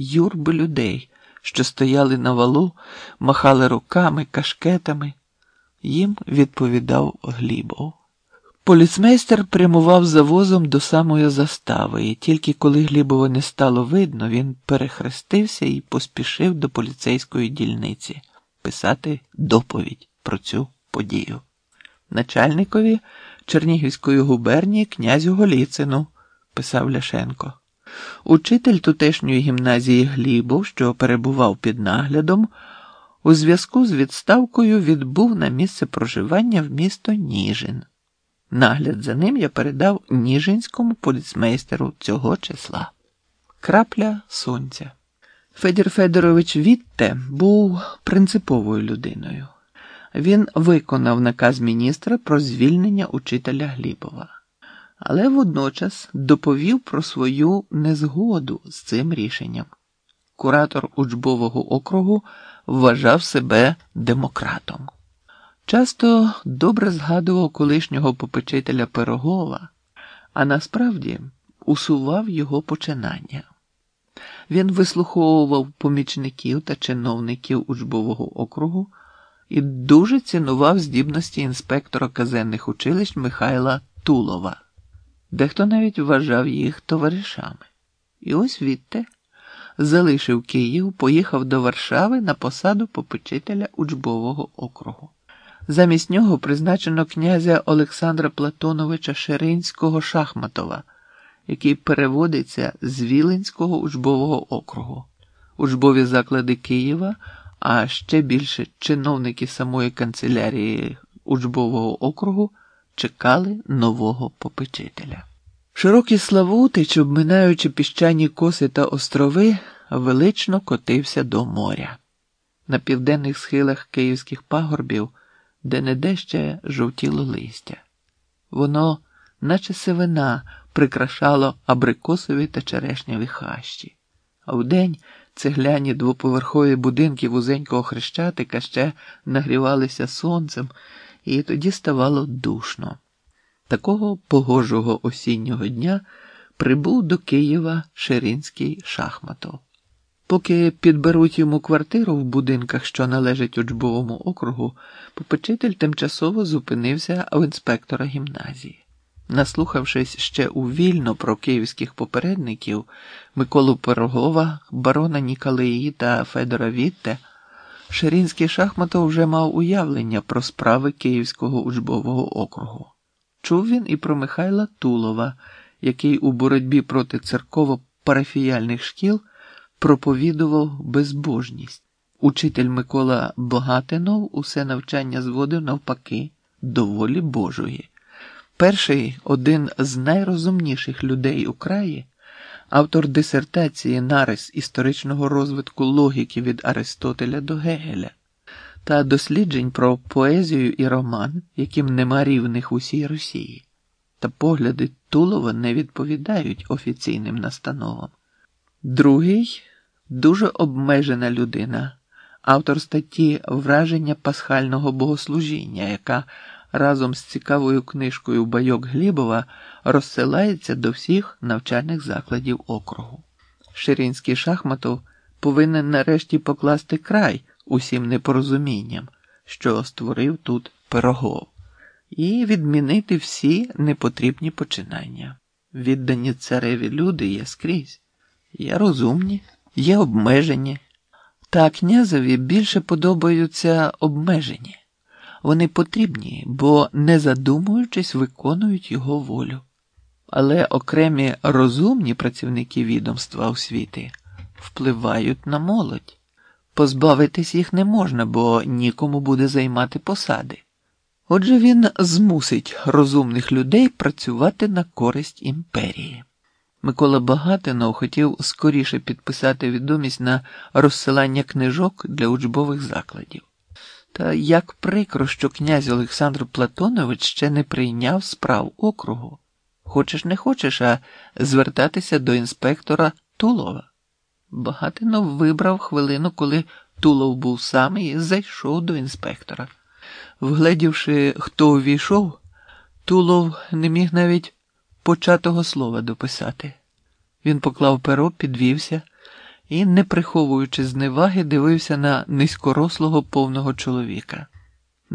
юрби людей, що стояли на валу, махали руками, кашкетами. Їм відповідав Глібов. Поліцмейстер прямував за возом до самої застави, і тільки коли Глібова не стало видно, він перехрестився і поспішив до поліцейської дільниці писати доповідь про цю подію. Начальникові Чернігівської губернії князю Голіцину, писав Ляшенко. Учитель тутешньої гімназії Глібов, що перебував під наглядом, у зв'язку з відставкою відбув на місце проживання в місто Ніжин. Нагляд за ним я передав Ніжинському поліцмейстеру цього числа. Крапля сонця. Федір Федорович Вітте був принциповою людиною. Він виконав наказ міністра про звільнення учителя Глібова, але водночас доповів про свою незгоду з цим рішенням. Куратор учбового округу вважав себе демократом. Часто добре згадував колишнього попечителя Пирогова, а насправді усував його починання. Він вислуховував помічників та чиновників учбового округу і дуже цінував здібності інспектора казенних училищ Михайла Тулова, дехто навіть вважав їх товаришами. І ось відте залишив Київ, поїхав до Варшави на посаду попечителя учбового округу. Замість нього призначено князя Олександра Платоновича Шеринського Шахматова, який переводиться з Віленського учбового округу. Учбові заклади Києва, а ще більше чиновники самої канцелярії учбового округу чекали нового попечителя. Широкий Славутич, обминаючи піщані коси та острови, велично котився до моря. На південних схилах київських пагорбів де не ще жовтіло листя. Воно, наче сивина, прикрашало абрикосові та черешняві хащі, а вдень цегляні двоповерхові будинки вузенького хрещатика ще нагрівалися сонцем, і тоді ставало душно. Такого погожого осіннього дня прибув до Києва Ширинський Шахматов. Поки підберуть йому квартиру в будинках, що належать учбовому округу, попечитель тимчасово зупинився в інспектора гімназії. Наслухавшись ще увільно про київських попередників Миколу Пирогова, барона Нікалеї та Федора Вітте, Ширинський Шахматов вже мав уявлення про справи Київського учбового округу. Чув він і про Михайла Тулова, який у боротьбі проти церково-парафіяльних шкіл проповідував безбожність. Учитель Микола Богатинов усе навчання зводив навпаки до волі Божої. Перший один з найрозумніших людей у краї, автор дисертації нарис історичного розвитку логіки від Аристотеля до Гегеля та досліджень про поезію і роман, яким нема рівних усій Росії, та погляди Тулова не відповідають офіційним настановам. Другий дуже обмежена людина, автор статті Враження пасхального богослужіння, яка разом з цікавою книжкою Байок Глібова розсилається до всіх навчальних закладів округу. Ширинський Шахматов повинен нарешті покласти край усім непорозумінням, що створив тут пирогов, і відмінити всі непотрібні починання. Віддані цареві люди є скрізь, є розумні є обмежені. Та князеві більше подобаються обмежені. Вони потрібні, бо, не задумуючись, виконують його волю. Але окремі розумні працівники відомства освіти впливають на молодь. Позбавитись їх не можна, бо нікому буде займати посади. Отже, він змусить розумних людей працювати на користь імперії. Микола Багатинов хотів скоріше підписати відомість на розсилання книжок для учбових закладів. Та як прикро, що князь Олександр Платонович ще не прийняв справ округу. Хочеш не хочеш, а звертатися до інспектора Тулова. Багатинов вибрав хвилину, коли Тулов був сам і зайшов до інспектора. Вгледівши, хто увійшов, Тулов не міг навіть початого слова дописати. Він поклав перо, підвівся і, не приховуючи зневаги, дивився на низькорослого повного чоловіка.